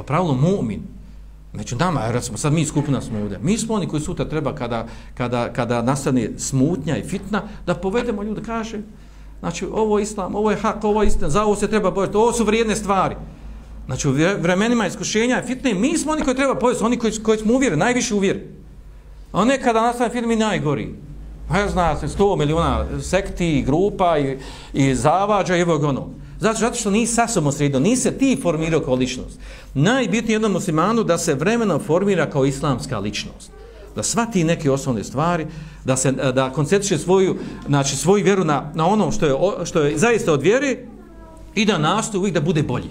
Po pravilu mu'min. Među nama, jer smo sad mi skupina smo ovdje. Mi smo oni koji sutra treba kada, kada, kada nastane smutnja i fitna, da povedemo ljude, kaže, znači ovo je islam, ovo je hak, ovo je istina, za ovo se treba bojati, ovo su vrijedne stvari. Znači u vremenima iskušenja i fitne, mi smo oni koji treba povesti, oni koji, koji smo uvjeri, najviše uvjeri. A nekada nastane firmi najgori. Pa ja zna se, sto miliona sekti, grupa i, i zavađa i evo ono. Zato, zato što nisi sa sobom sredio, nisi se ti formirao kao ličnost. Najbitnije jednom muslimanu da se vremenom formira kao islamska ličnost. Da svati neke osnovne stvari, da se da koncentriše svoju, znači svoju vjeru na, na onom što je, što je zaista od vjere i da nastoji uvijek da bude bolji.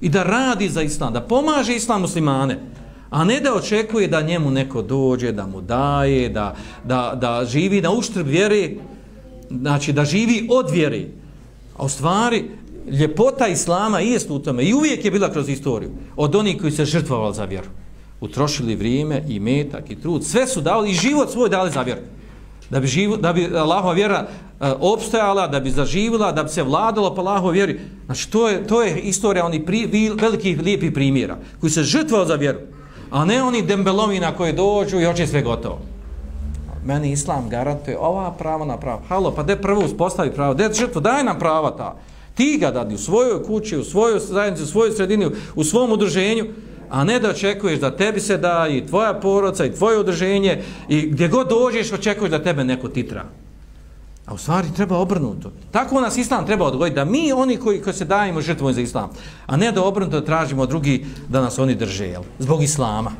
I da radi za islam, da pomaže islam muslimane. A ne da očekuje da njemu neko dođe, da mu daje, da, da, da živi na uštrb vjere, znači da živi od vjere. A u stvari, ljepota Islama i jest u tome, i uvijek je bila kroz istoriju, od onih koji se žrtvovali za vjeru. Utrošili vrijeme i metak i trud, sve su dali i život svoj dali za vjeru. Da bi, živo, da bi eh, Allahova vjera e, opstajala, da bi zaživila, da bi se vladalo po Allahova vjeri. Znači, to je, to je istorija onih pri, velikih lijepih primjera, koji se žrtvovali za vjeru a ne oni dembelovina koji dođu i hoće sve gotovo. Meni islam garantuje ova prava na pravo. Halo, pa de prvo uspostavi pravo, de žrtvo, daj nam prava ta. Ti ga dadi u svojoj kući, u svojoj zajednici, u svojoj sredini, u svom udruženju, a ne da očekuješ da tebi se da i tvoja poroca i tvoje udruženje i gdje god dođeš očekuješ da tebe neko titra. A u stvari treba obrnuto. Tako nas islam treba odgojiti, da mi oni koji, koji se dajemo žrtvom za islam, a ne da obrnuto tražimo drugi da nas oni drže, jel? zbog islama.